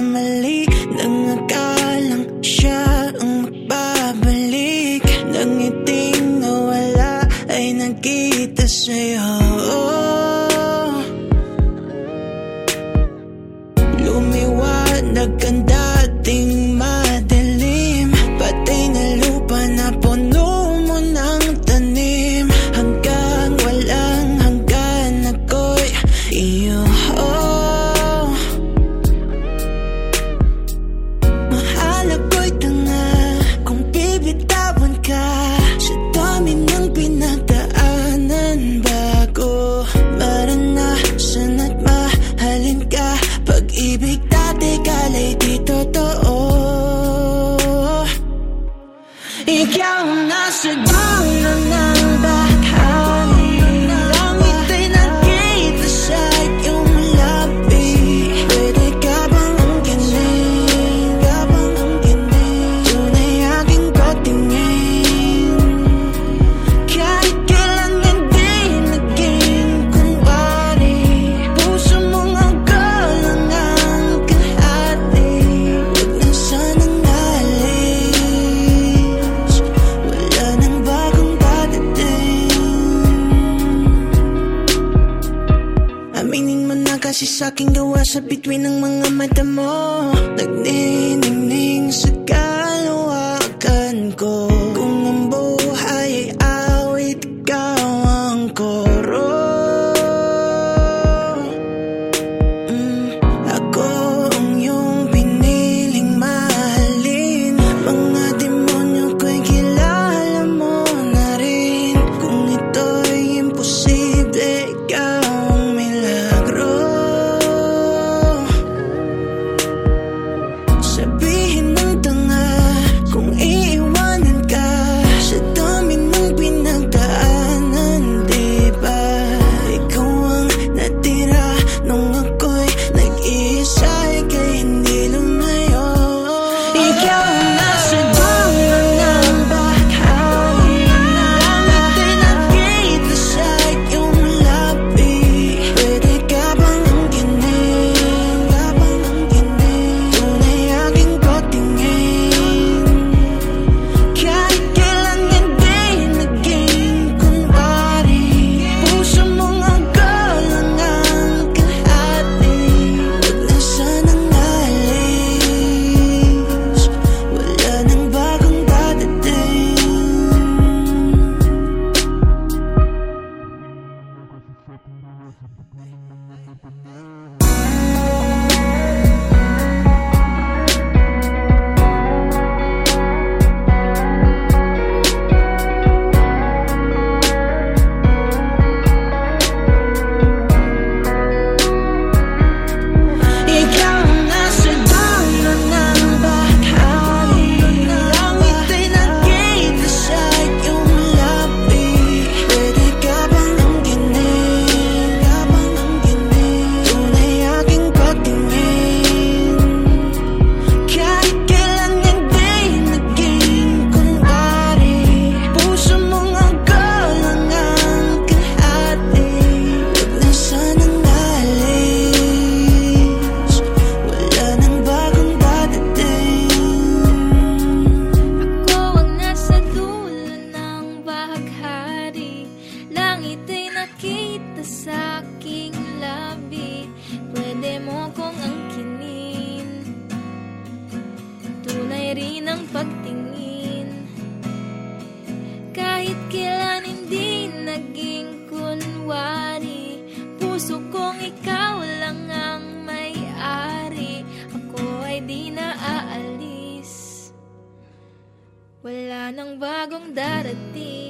nagkamali Nang akalang siya ang magbabalik. Nang iting ngiting nawala ay nagkita sa'yo. Lumiwanag ang dating mahal should kasi sa'king gawa sa between ng mga mata mo Nagniningning sa kalawakan ko. kong angkinin. Tunay rin ang pagtingin. Kahit kailan hindi naging kunwari Puso kong ikaw lang ang may-ari. Ako ay di na aalis Wala nang bagong darating.